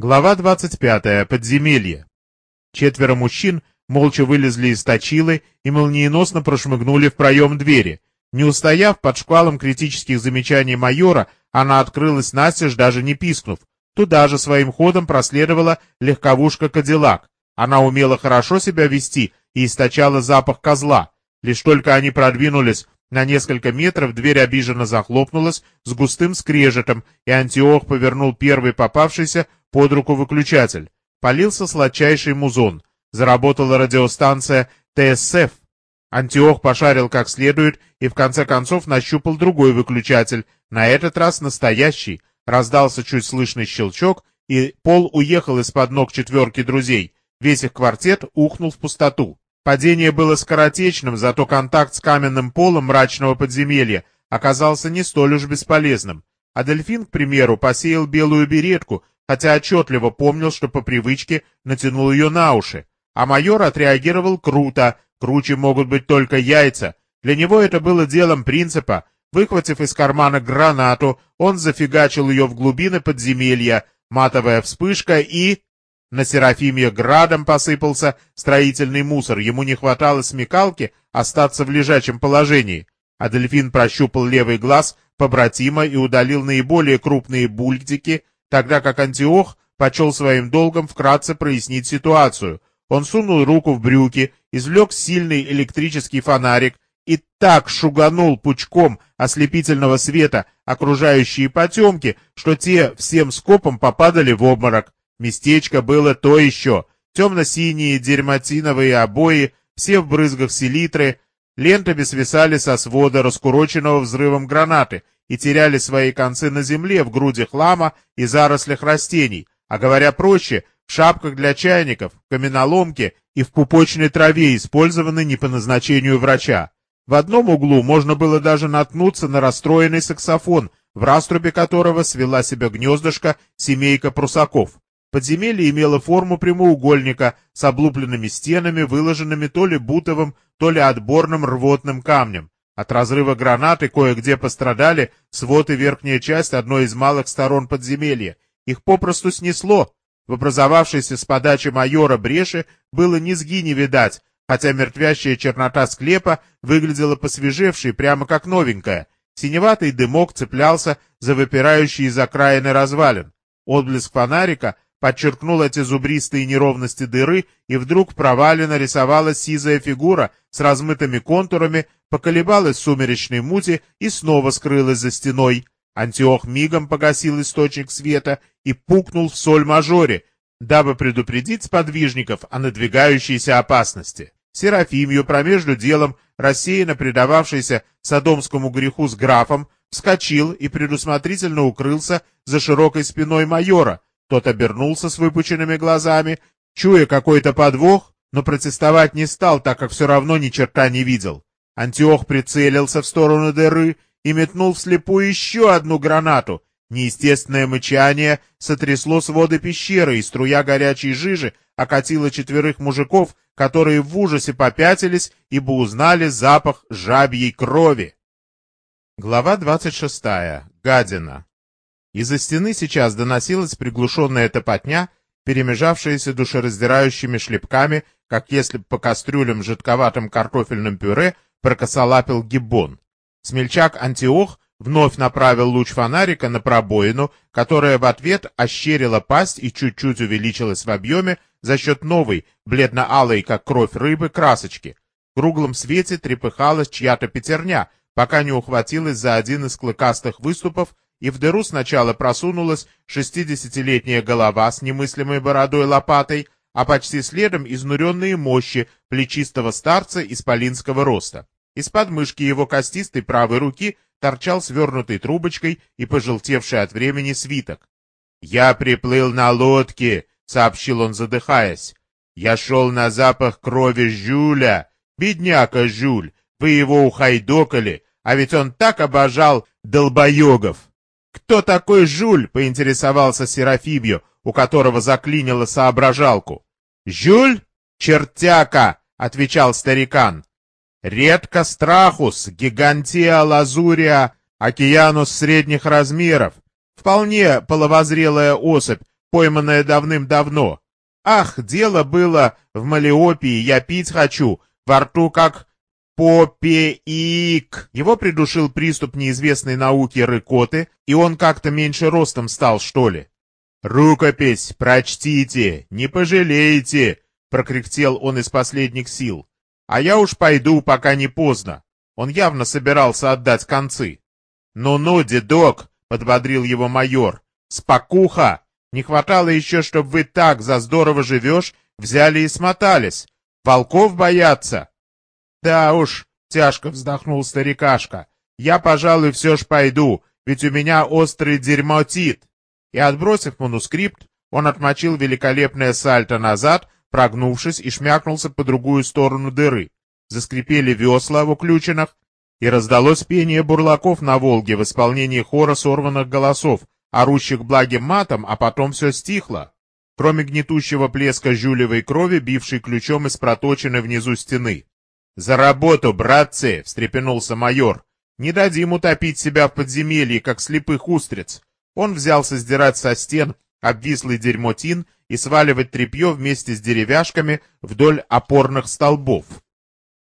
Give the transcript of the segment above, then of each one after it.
Глава 25. Подземелье. Четверо мужчин молча вылезли из точилы и молниеносно прошмыгнули в проем двери. Не устояв под шквалом критических замечаний майора, она открылась настежь, даже не пискнув. Туда же своим ходом проследовала легковушка «Кадиллак». Она умела хорошо себя вести и источала запах козла. Лишь только они продвинулись на несколько метров, дверь обиженно захлопнулась с густым скрежетом, и Антиох повернул первый попавшийся под руку выключатель. Полился сладчайший музон. Заработала радиостанция ТСФ. Антиох пошарил как следует и в конце концов нащупал другой выключатель, на этот раз настоящий. Раздался чуть слышный щелчок, и Пол уехал из-под ног четверки друзей. Весь их квартет ухнул в пустоту. Падение было скоротечным, зато контакт с каменным полом мрачного подземелья оказался не столь уж бесполезным. А дельфин, к примеру, посеял белую беретку, хотя отчетливо помнил, что по привычке натянул ее на уши. А майор отреагировал круто, круче могут быть только яйца. Для него это было делом принципа. Выхватив из кармана гранату, он зафигачил ее в глубины подземелья, матовая вспышка и... На Серафимье градом посыпался строительный мусор, ему не хватало смекалки остаться в лежачем положении. А дельфин прощупал левый глаз побратима и удалил наиболее крупные бульдики, тогда как Антиох почел своим долгом вкратце прояснить ситуацию. Он сунул руку в брюки, извлек сильный электрический фонарик и так шуганул пучком ослепительного света окружающие потемки, что те всем скопом попадали в обморок. Местечко было то еще. Темно-синие дерьматиновые обои, все в брызгах селитры, лентами свисали со свода раскуроченного взрывом гранаты, и теряли свои концы на земле, в груди хлама и зарослях растений, а говоря проще, в шапках для чайников, в каменоломке и в пупочной траве, использованной не по назначению врача. В одном углу можно было даже наткнуться на расстроенный саксофон, в раструбе которого свела себя гнездышко семейка прусаков. Подземелье имело форму прямоугольника с облупленными стенами, выложенными то ли бутовым, то ли отборным рвотным камнем. От разрыва гранаты кое-где пострадали свод и верхняя часть одной из малых сторон подземелья. Их попросту снесло. В образовавшейся с подачи майора бреши было низги не видать, хотя мертвящая чернота склепа выглядела посвежевшей, прямо как новенькая. Синеватый дымок цеплялся за выпирающие из окраины развалин. Отблеск фонарика — подчеркнул эти зубристые неровности дыры, и вдруг провалено рисовалась сизая фигура с размытыми контурами, поколебалась в сумеречной мути и снова скрылась за стеной. Антиох мигом погасил источник света и пукнул в соль-мажоре, дабы предупредить сподвижников о надвигающейся опасности. Серафимью промежду делом, рассеянно предававшийся садомскому греху с графом, вскочил и предусмотрительно укрылся за широкой спиной майора, тот обернулся с выпученными глазами, чуя какой-то подвох, но протестовать не стал, так как все равно ни черта не видел. Антиох прицелился в сторону дыры и метнул вслепую еще одну гранату. Неестественное мычание сотрясло своды пещеры, и струя горячей жижи окатила четверых мужиков, которые в ужасе попятились, ибо узнали запах жабьей крови. Глава двадцать шестая. Гадина. Из-за стены сейчас доносилась приглушенная топотня, перемежавшаяся душераздирающими шлепками, как если бы по кастрюлям жидковатым картофельным пюре прокосолапил гиббон. Смельчак Антиох вновь направил луч фонарика на пробоину, которая в ответ ощерила пасть и чуть-чуть увеличилась в объеме за счет новой, бледно-алой, как кровь рыбы, красочки. В круглом свете трепыхалась чья-то пятерня, пока не ухватилась за один из клыкастых выступов и в дыру сначала просунулась шестидесятилетняя голова с немыслимой бородой лопатой, а почти следом изнуренные мощи плечистого старца исполинского роста. Из подмышки его костистой правой руки торчал свернутой трубочкой и пожелтевший от времени свиток. «Я приплыл на лодке», — сообщил он, задыхаясь. «Я шел на запах крови Жюля. Бедняка Жюль, вы его ухайдокали, а ведь он так обожал долбоегов». «Кто такой Жуль?» — поинтересовался Серафибью, у которого заклинило соображалку. «Жюль? Чертяка!» — отвечал старикан. «Редко страхус, гигантия лазурия, океанус средних размеров. Вполне половозрелая особь, пойманное давным-давно. Ах, дело было в Малиопии, я пить хочу, во рту как попеик. Его придушил приступ неизвестной науки рыкоты, и он как-то меньше ростом стал, что ли. «Рукопись, прочтите, не пожалеете!» — прокряхтел он из последних сил. «А я уж пойду, пока не поздно». Он явно собирался отдать концы. «Ну-ну, дедок!» — подбодрил его майор. «Спокуха! Не хватало еще, чтобы вы так за здорово живешь, взяли и смотались. Волков боятся!» «Да уж», — тяжко вздохнул старикашка, — «я, пожалуй, все ж пойду, ведь у меня острый дерьмотит». И, отбросив манускрипт, он отмочил великолепное сальто назад, прогнувшись и шмякнулся по другую сторону дыры. Заскрипели весла в уключенных, и раздалось пение бурлаков на Волге в исполнении хора сорванных голосов, орущих благим матом, а потом все стихло, кроме гнетущего плеска жюлевой крови, бившей ключом из проточенной внизу стены. «За работу, братцы!» — встрепенулся майор. «Не дадим утопить себя в подземелье, как слепых устриц!» Он взялся сдирать со стен обвислый дерьмотин и сваливать тряпье вместе с деревяшками вдоль опорных столбов.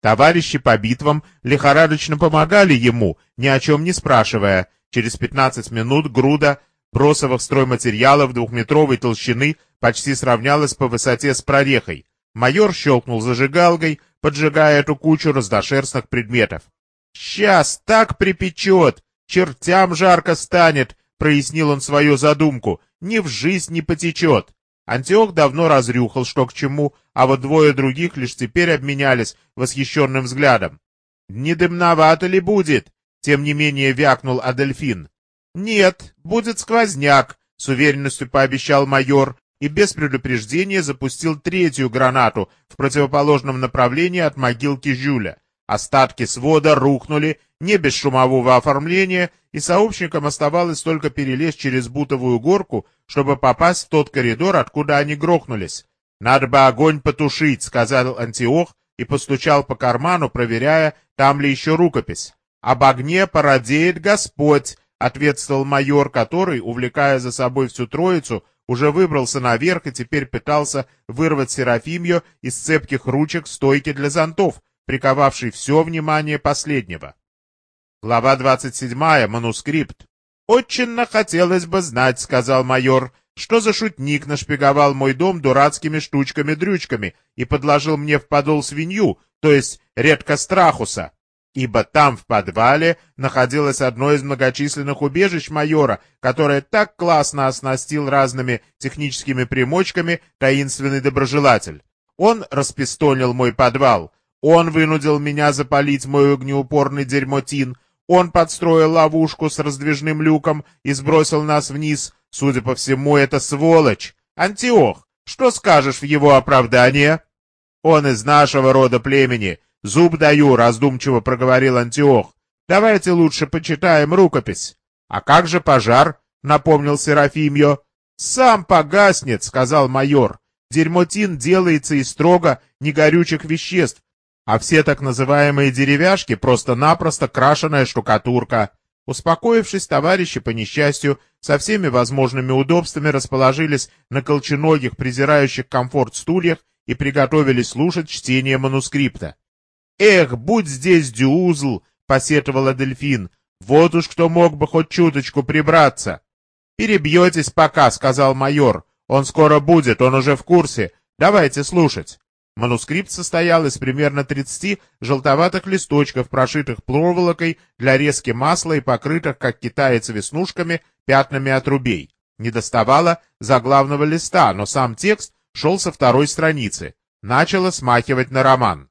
Товарищи по битвам лихорадочно помогали ему, ни о чем не спрашивая. Через пятнадцать минут груда бросовых стройматериалов двухметровой толщины почти сравнялась по высоте с прорехой. Майор щелкнул зажигалкой, поджигая эту кучу раздошерстных предметов. «Сейчас так припечет! Чертям жарко станет!» — прояснил он свою задумку. «Ни в жизнь не потечет!» Антиох давно разрюхал, что к чему, а вот двое других лишь теперь обменялись восхищенным взглядом. «Не дымновато ли будет?» — тем не менее вякнул Адельфин. «Нет, будет сквозняк», — с уверенностью пообещал майор, и без предупреждения запустил третью гранату в противоположном направлении от могилки Жюля. Остатки свода рухнули, не без шумового оформления, и сообщникам оставалось только перелезть через бутовую горку, чтобы попасть в тот коридор, откуда они грохнулись. «Надо бы огонь потушить», — сказал Антиох и постучал по карману, проверяя, там ли еще рукопись. «Об огне породеет Господь», — ответствовал майор, который, увлекая за собой всю троицу, уже выбрался наверх и теперь пытался вырвать Серафимью из цепких ручек стойки для зонтов, приковавшей все внимание последнего. Глава 27. Манускрипт. «Очень хотелось бы знать», — сказал майор, — «что за шутник нашпиговал мой дом дурацкими штучками-дрючками и подложил мне в подол свинью, то есть редко страхуса ибо там, в подвале, находилось одно из многочисленных убежищ майора, которое так классно оснастил разными техническими примочками таинственный доброжелатель. Он распистолил мой подвал, он вынудил меня запалить мой огнеупорный дерьмотин, он подстроил ловушку с раздвижным люком и сбросил нас вниз. Судя по всему, это сволочь. Антиох, что скажешь в его оправдание? Он из нашего рода племени, «Зуб даю», — раздумчиво проговорил Антиох. «Давайте лучше почитаем рукопись». «А как же пожар?» — напомнил Серафимьо. «Сам погаснет», — сказал майор. «Дерьмотин делается из строго негорючих веществ, а все так называемые деревяшки — просто-напросто крашеная штукатурка». Успокоившись, товарищи, по несчастью, со всеми возможными удобствами расположились на колченогих, презирающих комфорт стульях и приготовились слушать чтение манускрипта. «Эх, будь здесь Дюузл!» — посетовала Дельфин. «Вот уж кто мог бы хоть чуточку прибраться!» «Перебьетесь пока», — сказал майор. «Он скоро будет, он уже в курсе. Давайте слушать». Манускрипт состоял из примерно 30 желтоватых листочков, прошитых проволокой для резки масла и покрытых, как китаец, веснушками, пятнами от рубей. Не доставало заглавного листа, но сам текст шел со второй страницы. Начало смахивать на роман.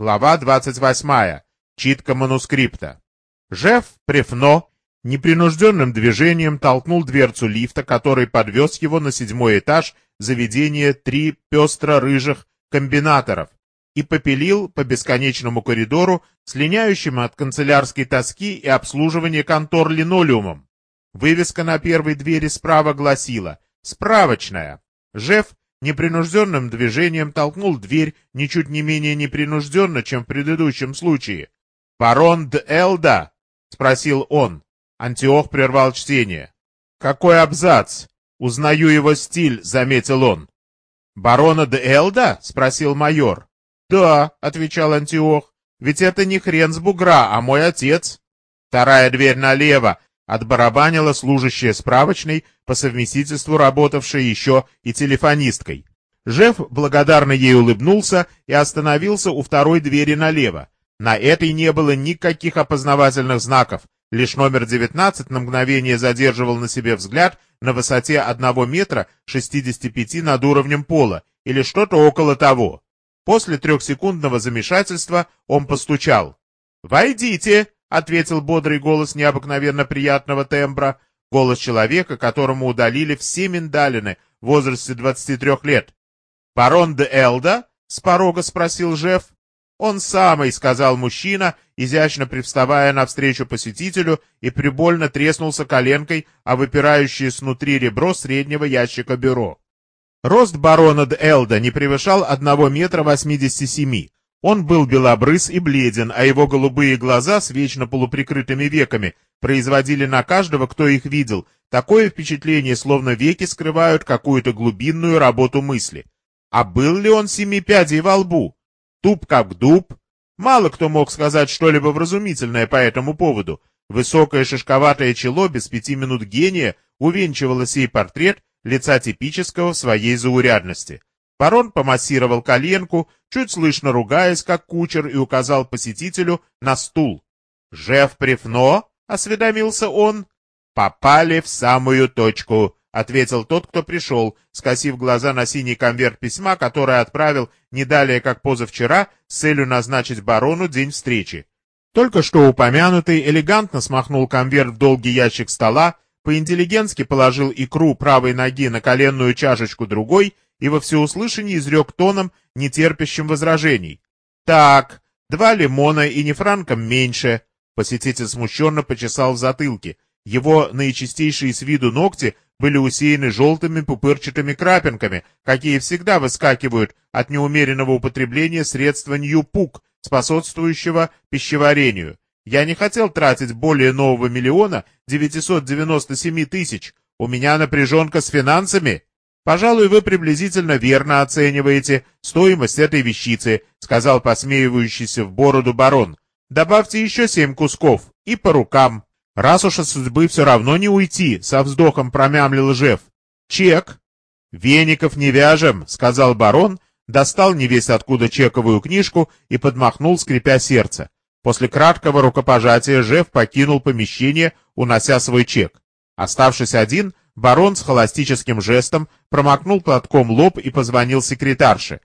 Глава 28. Читка манускрипта. Жеф Префно непринужденным движением толкнул дверцу лифта, который подвез его на седьмой этаж заведения три пестро-рыжих комбинаторов и попилил по бесконечному коридору, слиняющим от канцелярской тоски и обслуживания контор линолеумом. Вывеска на первой двери справа гласила «Справочная». Жеф непринужденным движением толкнул дверь ничуть не менее непринужденно, чем в предыдущем случае. «Барон де Элда?» — спросил он. Антиох прервал чтение. «Какой абзац?» «Узнаю его стиль», — заметил он. «Барона де Элда?» — спросил майор. «Да», — отвечал Антиох, — «ведь это не хрен с бугра, а мой отец». «Вторая дверь налево», — отбарабанила служащая справочной, по совместительству работавшая еще и телефонисткой. Жеф благодарно ей улыбнулся и остановился у второй двери налево. На этой не было никаких опознавательных знаков, лишь номер 19 на мгновение задерживал на себе взгляд на высоте 1 метра 65 над уровнем пола, или что-то около того. После трехсекундного замешательства он постучал. «Войдите!» — ответил бодрый голос необыкновенно приятного тембра, голос человека, которому удалили все миндалины в возрасте 23 лет. «Барон де Элда?» — с порога спросил Жеф. «Он самый», — сказал мужчина, изящно привставая навстречу посетителю и прибольно треснулся коленкой о выпирающее снутри ребро среднего ящика бюро. Рост барона де Элда не превышал одного метра восьмидесяти семи. Он был белобрыс и бледен, а его голубые глаза с вечно полуприкрытыми веками производили на каждого, кто их видел, такое впечатление, словно веки скрывают какую-то глубинную работу мысли. А был ли он семи пядей во лбу? Туп как дуб. Мало кто мог сказать что-либо вразумительное по этому поводу. Высокое шишковатое чело без пяти минут гения увенчивало сей портрет лица типического в своей заурядности. Барон помассировал коленку, чуть слышно ругаясь, как кучер, и указал посетителю на стул. «Жеф Прифно?» — осведомился он. «Попали в самую точку», — ответил тот, кто пришел, скосив глаза на синий конверт письма, которое отправил не далее, как позавчера, с целью назначить барону день встречи. Только что упомянутый элегантно смахнул конверт в долгий ящик стола, по-интеллигентски положил икру правой ноги на коленную чашечку другой и во всеуслышание изрек тоном, нетерпящим возражений. «Так, два лимона и не франком меньше», — посетитель смущенно почесал в затылке. Его наичистейшие с виду ногти были усеяны желтыми пупырчатыми крапинками, какие всегда выскакивают от неумеренного употребления средства Ньюпук, способствующего пищеварению. Я не хотел тратить более нового миллиона 997 тысяч. У меня напряженка с финансами. Пожалуй, вы приблизительно верно оцениваете стоимость этой вещицы, сказал посмеивающийся в бороду барон. Добавьте еще семь кусков и по рукам. Раз уж от судьбы все равно не уйти, со вздохом промямлил Жев. Чек. Веников не вяжем, сказал барон, достал невесть откуда чековую книжку и подмахнул, скрипя сердце. После краткого рукопожатия Жев покинул помещение, унося свой чек. Оставшись один, барон с холостическим жестом промокнул платком лоб и позвонил секретарше.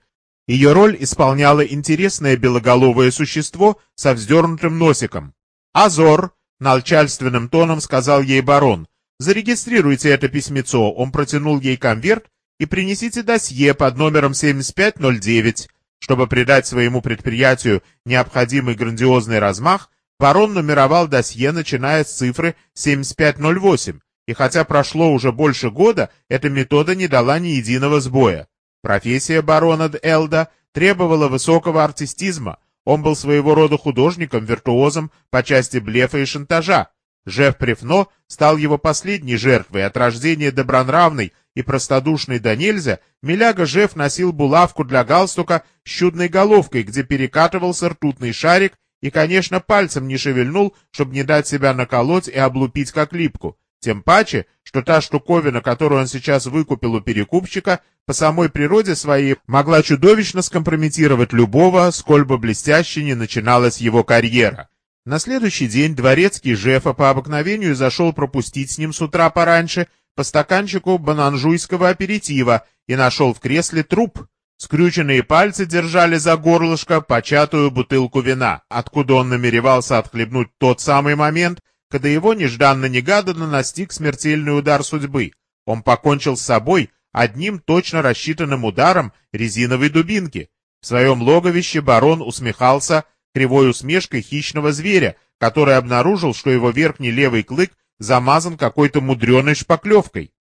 Ее роль исполняло интересное белоголовое существо со вздернутым носиком. «Азор!» Начальственным тоном сказал ей барон. «Зарегистрируйте это письмецо». Он протянул ей конверт и принесите досье под номером 7509. Чтобы придать своему предприятию необходимый грандиозный размах, барон нумеровал досье, начиная с цифры 7508, и хотя прошло уже больше года, эта метода не дала ни единого сбоя. Профессия барона Элда требовала высокого артистизма, он был своего рода художником, виртуозом по части блефа и шантажа. Жеф Префно стал его последней жертвой от рождения добронравный и простодушный до нельзя, Миляга Жеф носил булавку для галстука с чудной головкой, где перекатывался ртутный шарик и, конечно, пальцем не шевельнул, чтобы не дать себя наколоть и облупить как липку. Тем паче, что та штуковина, которую он сейчас выкупил у перекупщика, по самой природе своей могла чудовищно скомпрометировать любого, сколь бы блестяще не начиналась его карьера. На следующий день дворецкий Жефа по обыкновению зашел пропустить с ним с утра пораньше по стаканчику бананжуйского аперитива и нашел в кресле труп. Скрюченные пальцы держали за горлышко початую бутылку вина, откуда он намеревался отхлебнуть тот самый момент, когда его нежданно-негаданно настиг смертельный удар судьбы. Он покончил с собой одним точно рассчитанным ударом резиновой дубинки. В своем логовище барон усмехался кривой усмешкой хищного зверя, который обнаружил, что его верхний левый клык замазан какой-то мудреной шпаклевкой.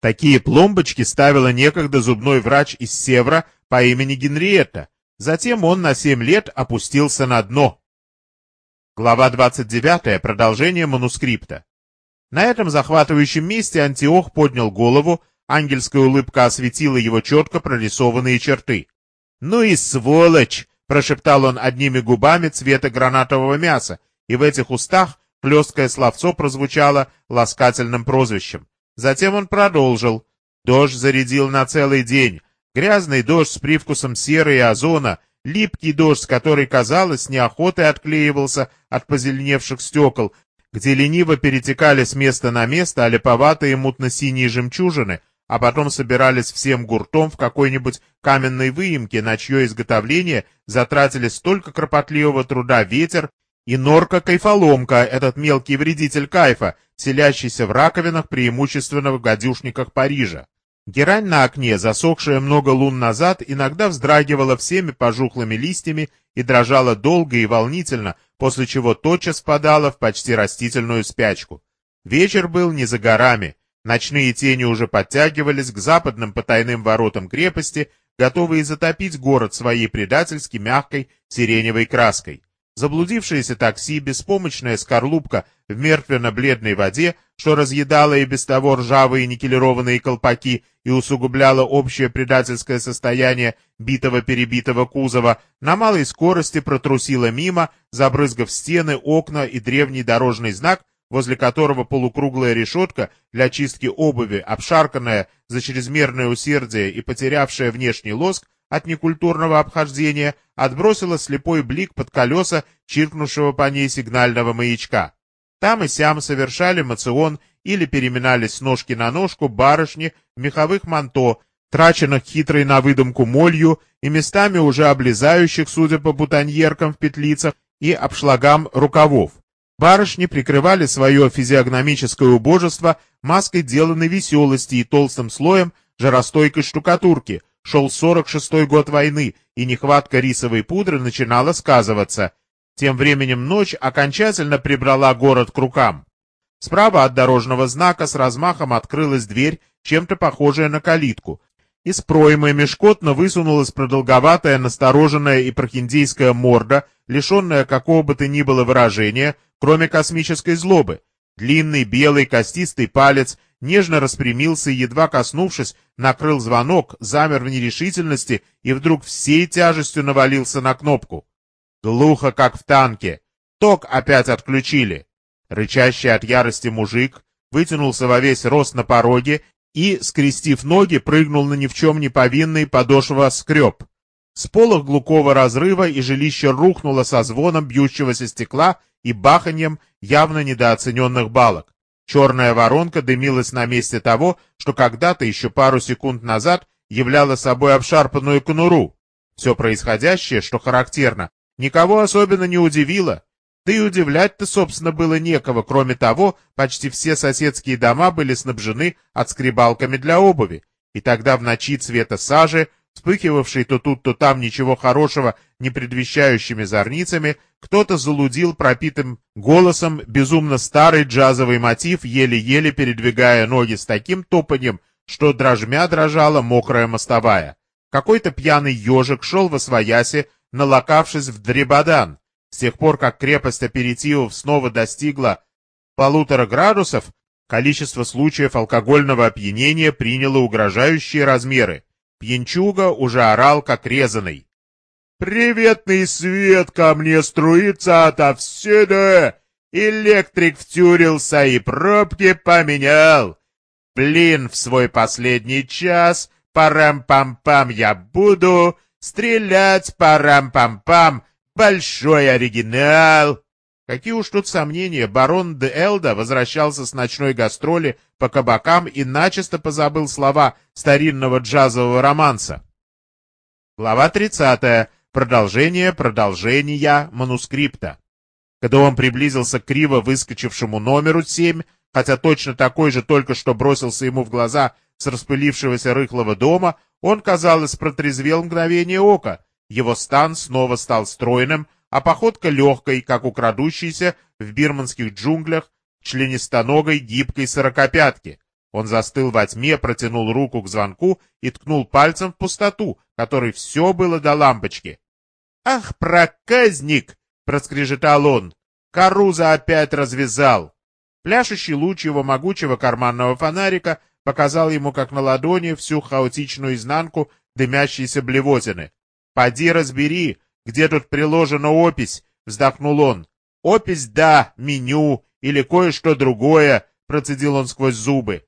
Такие пломбочки ставила некогда зубной врач из Севра по имени Генриетта. Затем он на семь лет опустился на дно. Глава 29. Продолжение манускрипта. На этом захватывающем месте Антиох поднял голову, ангельская улыбка осветила его четко прорисованные черты. «Ну и сволочь!» — прошептал он одними губами цвета гранатового мяса, и в этих устах хлесткое словцо прозвучало ласкательным прозвищем. Затем он продолжил. Дождь зарядил на целый день. Грязный дождь с привкусом серы и озона, липкий дождь, который, казалось, неохотой отклеивался от позеленевших стекол, где лениво перетекали с места на место олиповатые мутно-синие жемчужины, а потом собирались всем гуртом в какой-нибудь каменной выемке, на чье изготовление затратили столько кропотливого труда ветер и норка-кайфоломка, этот мелкий вредитель кайфа, селящийся в раковинах преимущественно в гадюшниках Парижа. Герань на окне, засохшая много лун назад, иногда вздрагивала всеми пожухлыми листьями и дрожала долго и волнительно, после чего тотчас спадала в почти растительную спячку. Вечер был не за горами. Ночные тени уже подтягивались к западным потайным воротам крепости, готовые затопить город своей предательски мягкой сиреневой краской. Заблудившееся такси, беспомощная скорлупка в мертвенно-бледной воде, что разъедало и без того ржавые никелированные колпаки и усугубляло общее предательское состояние битого-перебитого кузова, на малой скорости протрусило мимо, забрызгав стены, окна и древний дорожный знак, возле которого полукруглая решетка для чистки обуви, обшарканная за чрезмерное усердие и потерявшая внешний лоск, от некультурного обхождения отбросила слепой блик под колеса чиркнувшего по ней сигнального маячка. Там и сям совершали мацион или переминались с ножки на ножку барышни в меховых манто, траченных хитрой на выдумку молью и местами уже облезающих, судя по бутоньеркам в петлицах и обшлагам рукавов. Барышни прикрывали свое физиогномическое убожество маской деланной веселости и толстым слоем жаростойкой штукатурки — Шел 46-й год войны, и нехватка рисовой пудры начинала сказываться. Тем временем ночь окончательно прибрала город к рукам. Справа от дорожного знака с размахом открылась дверь, чем-то похожая на калитку. Из проймы мешкотно высунулась продолговатая, настороженная и прохиндейская морда, лишенная какого бы то ни было выражения, кроме космической злобы. Длинный белый костистый палец нежно распрямился и, едва коснувшись, накрыл звонок, замер в нерешительности и вдруг всей тяжестью навалился на кнопку. Глухо, как в танке. Ток опять отключили. Рычащий от ярости мужик вытянулся во весь рост на пороге и, скрестив ноги, прыгнул на ни в чем не повинный подошва скреб. С полох глухого разрыва и жилище рухнуло со звоном бьющегося стекла и баханьем явно недооцененных балок. Черная воронка дымилась на месте того, что когда-то еще пару секунд назад являло собой обшарпанную конуру. Все происходящее, что характерно, никого особенно не удивило. Да и удивлять-то, собственно, было некого, кроме того, почти все соседские дома были снабжены отскребалками для обуви, и тогда в ночи цвета сажи вспыхивавший то тут, то там ничего хорошего не предвещающими зорницами, кто-то залудил пропитым голосом безумно старый джазовый мотив, еле-еле передвигая ноги с таким топаньем, что дрожмя дрожала мокрая мостовая. Какой-то пьяный ежик шел во свояси, налокавшись в дребодан. С тех пор, как крепость аперитивов снова достигла полутора градусов, количество случаев алкогольного опьянения приняло угрожающие размеры. Пьянчуга уже орал, как резаный. «Приветный свет ко мне струится отовсюду! Электрик втюрился и пробки поменял! Блин, в свой последний час, парам-пам-пам я буду, стрелять парам-пам-пам, большой оригинал!» Какие уж тут сомнения, барон де Элда возвращался с ночной гастроли по кабакам и начисто позабыл слова старинного джазового романса. Глава 30. Продолжение продолжения манускрипта. Когда он приблизился к криво выскочившему номеру 7, хотя точно такой же только что бросился ему в глаза с распылившегося рыхлого дома, он, казалось, протрезвел мгновение ока. Его стан снова стал стройным, а походка легкой, как у крадущейся в бирманских джунглях членистоногой гибкой сорокопятки. Он застыл во тьме, протянул руку к звонку и ткнул пальцем в пустоту, которой все было до лампочки. «Ах, проказник!» — проскрежетал он. «Каруза опять развязал!» Пляшущий луч его могучего карманного фонарика показал ему как на ладони всю хаотичную изнанку дымящейся блевотины. «Поди разбери, где тут приложена опись», — вздохнул он. «Опись, да, меню или кое-что другое», — процедил он сквозь зубы.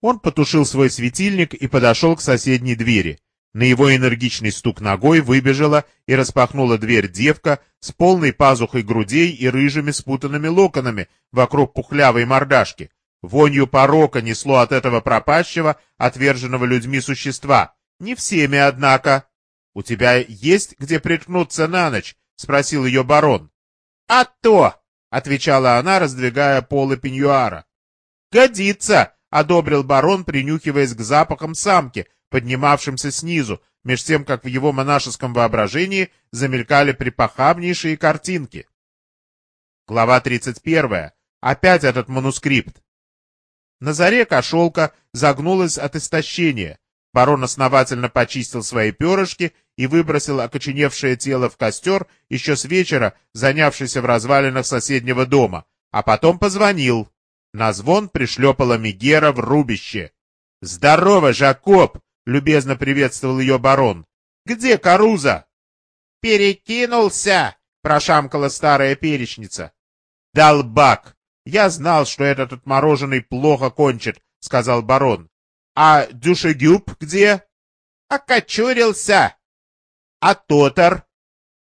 Он потушил свой светильник и подошел к соседней двери. На его энергичный стук ногой выбежала и распахнула дверь девка с полной пазухой грудей и рыжими спутанными локонами вокруг пухлявой мордашки. Вонью порока несло от этого пропащего, отверженного людьми существа. Не всеми, однако. — У тебя есть где приткнуться на ночь? — спросил ее барон. — А то! — отвечала она, раздвигая полы пеньюара. — Годится! — одобрил барон, принюхиваясь к запахам самки, поднимавшимся снизу, меж тем, как в его монашеском воображении замелькали припохабнейшие картинки. Глава 31. Опять этот манускрипт. На заре кошелка загнулась от истощения. Барон основательно почистил свои перышки и выбросил окоченевшее тело в костер еще с вечера, занявшийся в развалинах соседнего дома, а потом позвонил. На звон пришлепала Мегера в рубище. «Здорово, Жакоб!» — любезно приветствовал ее барон. «Где Каруза?» «Перекинулся!» — прошамкала старая перечница. «Долбак! Я знал, что этот отмороженный плохо кончит», — сказал барон. «А Дюшегюб где?» «Окочурился!» «А Тотар?»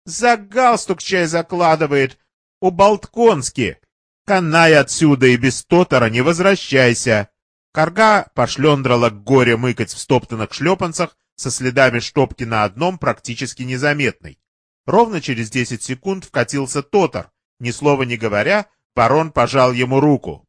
«За галстук чай закладывает. У Болтконски. Канай отсюда и без Тотара не возвращайся!» Карга пошлендрала к горе мыкать в стоптанных шлепанцах со следами штопки на одном практически незаметной. Ровно через десять секунд вкатился Тотар. Ни слова не говоря, барон пожал ему руку.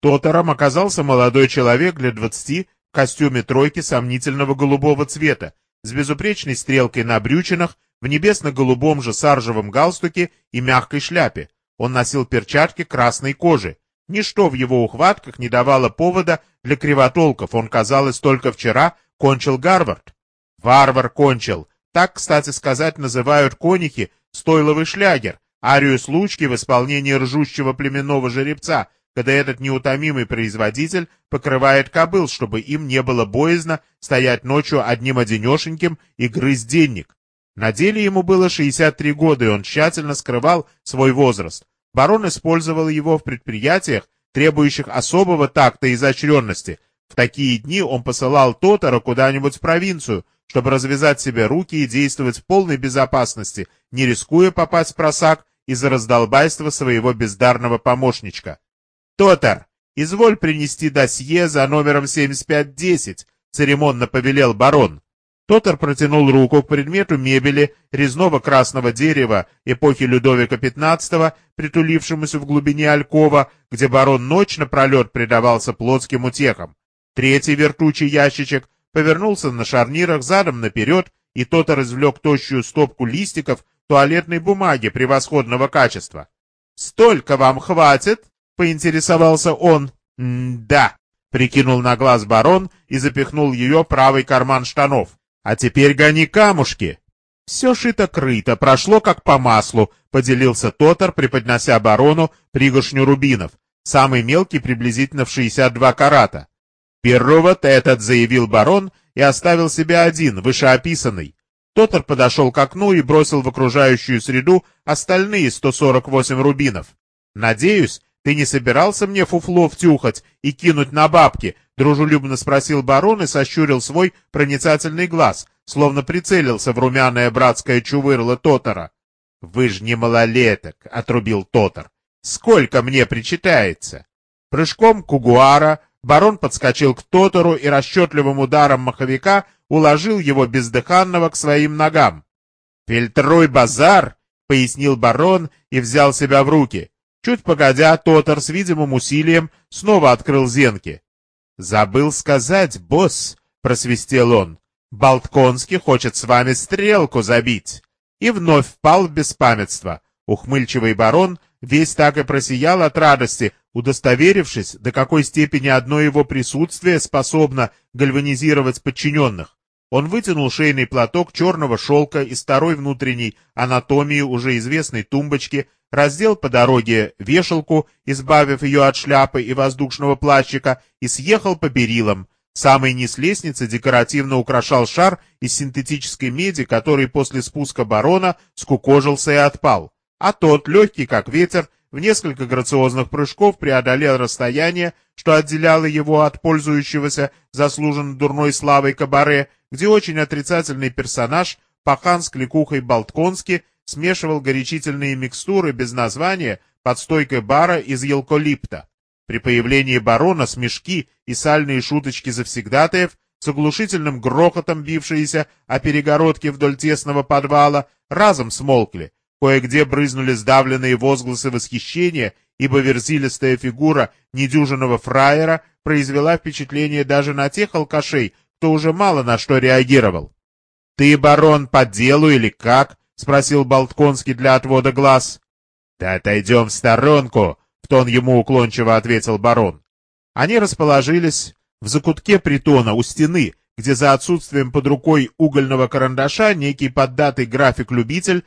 Тотором оказался молодой человек лет двадцати в костюме тройки сомнительного голубого цвета, с безупречной стрелкой на брючинах, в небесно-голубом же саржевом галстуке и мягкой шляпе. Он носил перчатки красной кожи. Ничто в его ухватках не давало повода для кривотолков. Он, казалось, только вчера кончил Гарвард. Варвар кончил. Так, кстати сказать, называют конихи стойловый шлягер, арию случки в исполнении ржущего племенного жеребца, когда этот неутомимый производитель покрывает кобыл, чтобы им не было боязно стоять ночью одним-одинешеньким и грызть денник. На деле ему было 63 года, и он тщательно скрывал свой возраст. Барон использовал его в предприятиях, требующих особого такта и изощренности. В такие дни он посылал Тотора куда-нибудь в провинцию, чтобы развязать себе руки и действовать в полной безопасности, не рискуя попасть в просак из-за раздолбайства своего бездарного помощничка. «Тотар, изволь принести досье за номером 7510», — церемонно повелел барон. Тотар протянул руку к предмету мебели резного красного дерева эпохи Людовика XV, притулившемуся в глубине алькова, где барон ночь напролет предавался плотским утехам. Третий вертучий ящичек повернулся на шарнирах задом наперед, и Тотар извлек тощую стопку листиков туалетной бумаги превосходного качества. «Столько вам хватит?» — поинтересовался он. «Да», — прикинул на глаз барон и запихнул ее правый карман штанов. А теперь гони камушки. Все шито-крыто, прошло как по маслу, поделился Тотар, преподнося барону пригоршню рубинов, самый мелкий приблизительно в 62 карата. «Беру вот этот», — заявил барон и оставил себя один, вышеописанный. Тотар подошел к окну и бросил в окружающую среду остальные 148 рубинов. «Надеюсь, ты не собирался мне фуфло втюхать и кинуть на бабки?» — дружелюбно спросил барон и сощурил свой проницательный глаз, словно прицелился в румяное братское чувырло Тотора. «Вы ж не малолеток!» — отрубил Тотор. «Сколько мне причитается?» Прыжком кугуара барон подскочил к Тотору и расчетливым ударом маховика уложил его бездыханного к своим ногам. «Фильтруй базар!» — пояснил барон и взял себя в руки. Чуть погодя, Тотар с видимым усилием снова открыл зенки. «Забыл сказать, босс!» — просвистел он. «Болтконский хочет с вами стрелку забить!» И вновь впал в беспамятство. Ухмыльчивый барон весь так и просиял от радости, удостоверившись, до какой степени одно его присутствие способно гальванизировать подчиненных. Он вытянул шейный платок черного шелка из второй внутренней анатомии уже известной тумбочки раздел по дороге вешалку, избавив ее от шляпы и воздушного плащика, и съехал по берилам. Самый низ лестницы декоративно украшал шар из синтетической меди, который после спуска барона скукожился и отпал. А тот, легкий как ветер, в несколько грациозных прыжков преодолел расстояние, что отделяло его от пользующегося заслуженно дурной славой кабаре, где очень отрицательный персонаж, пахан с кликухой Болтконски, смешивал горячительные микстуры без названия под стойкой бара из елколипта. При появлении барона смешки и сальные шуточки завсегдатаев с оглушительным грохотом бившиеся о перегородке вдоль тесного подвала разом смолкли, Кое-где брызнули сдавленные возгласы восхищения, ибо верзилистая фигура недюжинного фраера произвела впечатление даже на тех алкашей, кто уже мало на что реагировал. — Ты, барон, по делу или как? — спросил Болтконский для отвода глаз. — Да отойдем в сторонку, — в тон ему уклончиво ответил барон. Они расположились в закутке притона у стены, где за отсутствием под рукой угольного карандаша некий поддатый график-любитель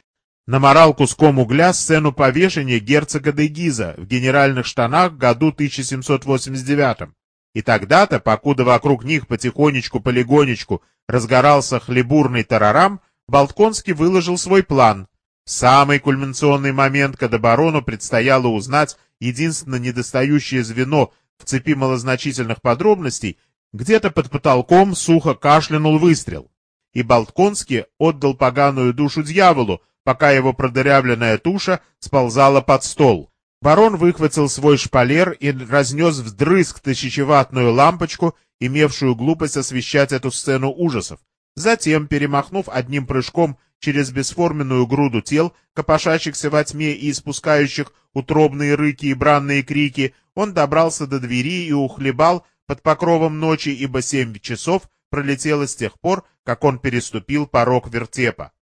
наморал куском угля сцену повешения герцога де Гиза в генеральных штанах году 1789 И тогда-то, покуда вокруг них потихонечку-полигонечку разгорался хлебурный тарарам, Болтконский выложил свой план. В самый кульминационный момент, когда барону предстояло узнать единственно недостающее звено в цепи малозначительных подробностей, где-то под потолком сухо кашлянул выстрел. И Болтконский отдал поганую душу дьяволу, пока его продырявленная туша сползала под стол. Барон выхватил свой шпалер и разнес вдрызг тысячеватную лампочку, имевшую глупость освещать эту сцену ужасов. Затем, перемахнув одним прыжком через бесформенную груду тел, копошащихся во тьме и испускающих утробные рыки и бранные крики, он добрался до двери и ухлебал под покровом ночи, ибо семь часов пролетело с тех пор, как он переступил порог вертепа.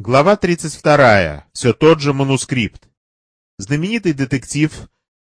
Глава 32. Все тот же манускрипт. Знаменитый детектив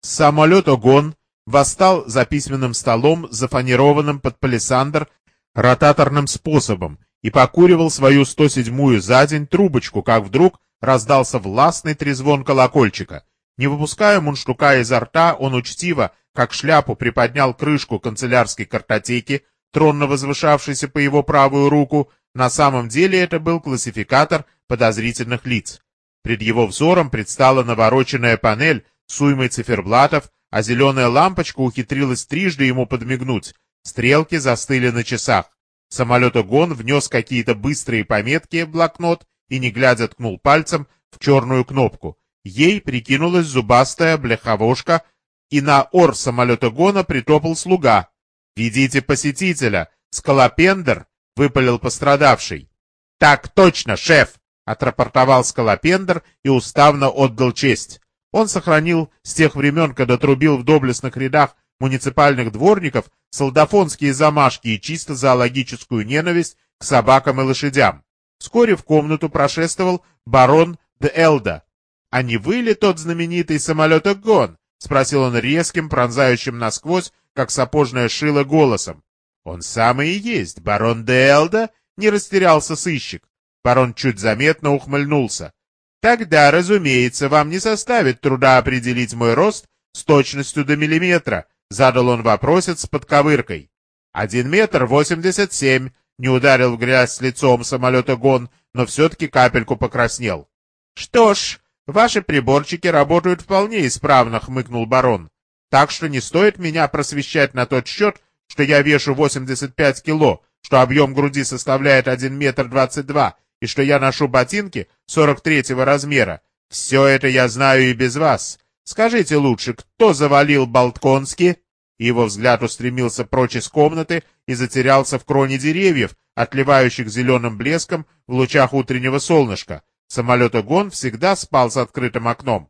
самолет Огон восстал за письменным столом, зафанированным под палисандр ротаторным способом, и покуривал свою 107-ю за день трубочку, как вдруг раздался властный трезвон колокольчика. Не выпуская мунштука изо рта, он учтиво, как шляпу, приподнял крышку канцелярской картотеки, тронно возвышавшейся по его правую руку. На самом деле это был классификатор подозрительных лиц. Пред его взором предстала навороченная панель с уймой циферблатов, а зеленая лампочка ухитрилась трижды ему подмигнуть. Стрелки застыли на часах. Самолет-огон внес какие-то быстрые пометки в блокнот и, не глядя, ткнул пальцем в черную кнопку. Ей прикинулась зубастая бляховошка, и на ор самолета-гона притопал слуга. «Ведите посетителя! Скалопендер!» — выпалил пострадавший. «Так точно, шеф!» — отрапортовал Скалопендр и уставно отдал честь. Он сохранил с тех времен, когда трубил в доблестных рядах муниципальных дворников, солдафонские замашки и чисто зоологическую ненависть к собакам и лошадям. Вскоре в комнату прошествовал барон де Элда. «А не вы ли тот знаменитый самолет Гон?» — спросил он резким, пронзающим насквозь, как сапожное шило голосом. «Он самый и есть, барон де Элда?» — не растерялся сыщик. Барон чуть заметно ухмыльнулся. «Тогда, разумеется, вам не составит труда определить мой рост с точностью до миллиметра», — задал он вопросец с подковыркой. «Один метр восемьдесят семь», — не ударил в грязь лицом самолета гон, но все-таки капельку покраснел. «Что ж, ваши приборчики работают вполне исправно», — хмыкнул барон. «Так что не стоит меня просвещать на тот счет, что я вешу восемьдесят пять кило, что объем груди составляет один метр двадцать два, и что я ношу ботинки 43-го размера. Все это я знаю и без вас. Скажите лучше, кто завалил Болтконски?» Его взгляд устремился прочь из комнаты и затерялся в кроне деревьев, отливающих зеленым блеском в лучах утреннего солнышка. Самолет-огон всегда спал с открытым окном.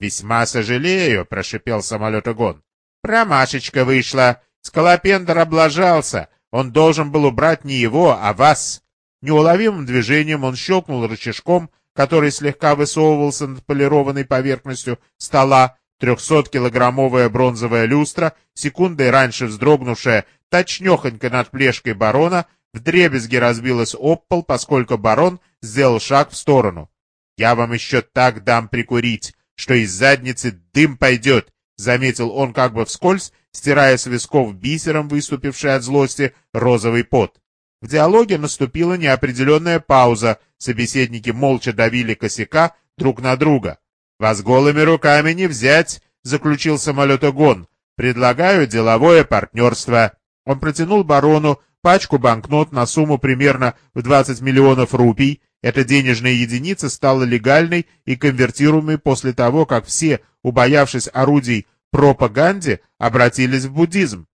«Весьма сожалею», — прошипел самолет-огон. «Промашечка вышла. Скалопендр облажался. Он должен был убрать не его, а вас. Неуловимым движением он щелкнул рычажком, который слегка высовывался над полированной поверхностью стола, трехсоткилограммовая бронзовая люстра, секундой раньше вздрогнувшая точнехонько над плешкой барона, вдребезги разбилась об пол, поскольку барон сделал шаг в сторону. «Я вам еще так дам прикурить, что из задницы дым пойдет, заметил он как бы вскользь, стирая с висков бисером, выступивший от злости, розовый пот. В диалоге наступила неопределенная пауза, собеседники молча давили косяка друг на друга. «Вас голыми руками не взять», — заключил самолетогон. «Предлагаю деловое партнерство». Он протянул барону пачку банкнот на сумму примерно в 20 миллионов рупий. Эта денежная единица стала легальной и конвертируемой после того, как все, убоявшись орудий пропаганде, обратились в буддизм.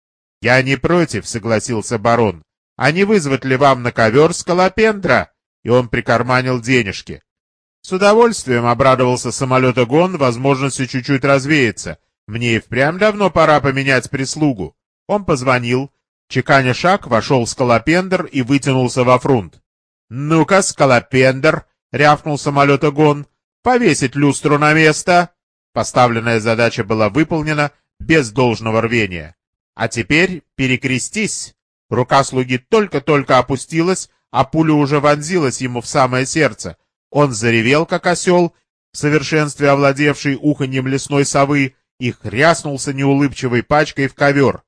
«Я не против», — согласился барон. «А не вызвать ли вам на ковер скалопендра?» И он прикарманил денежки. С удовольствием обрадовался самолетогон возможностью чуть-чуть развеяться. Мне и впрямь давно пора поменять прислугу. Он позвонил. Чеканя шаг, вошел скалопендр и вытянулся во фрунт. «Ну-ка, скалопендр!» — рявкнул самолетогон. «Повесить люстру на место!» Поставленная задача была выполнена без должного рвения. «А теперь перекрестись!» Рука слуги только-только опустилась, а пуля уже вонзилась ему в самое сердце. Он заревел, как осел, в совершенстве овладевший уханьем лесной совы, и хряснулся неулыбчивой пачкой в ковер.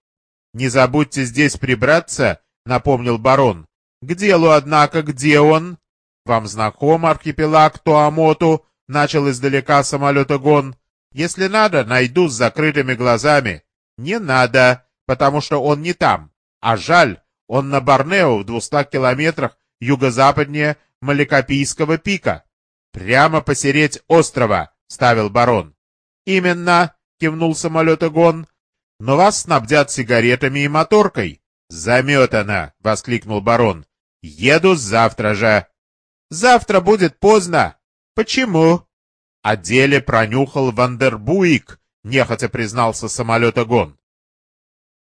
«Не забудьте здесь прибраться», — напомнил барон. «К делу, однако, где он?» «Вам знаком архипелаг Туамоту?» — начал издалека самолетогон. «Если надо, найду с закрытыми глазами». «Не надо, потому что он не там. А жаль, он на Борнео в двухстах километрах юго-западнее Маликопийского пика. Прямо посереть острова, ставил барон. Именно, кивнул самолетогон. Но вас снабдят сигаретами и моторкой. Заметано, воскликнул барон. Еду завтра же. Завтра будет поздно. Почему? О деле пронюхал Вандербуик, нехотя признался самолетогон.